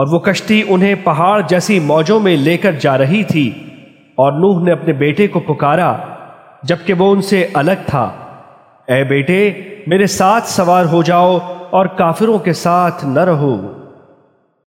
और वो कश्ती उन्हें पहाड़ जैसी मौजों में लेकर जा रही थी, और नूह ने अपने बेटे को पुकारा, जबकि वो उनसे अलग था। ए बेटे, मेरे साथ सवार हो जाओ और काफिरों के साथ न रहो।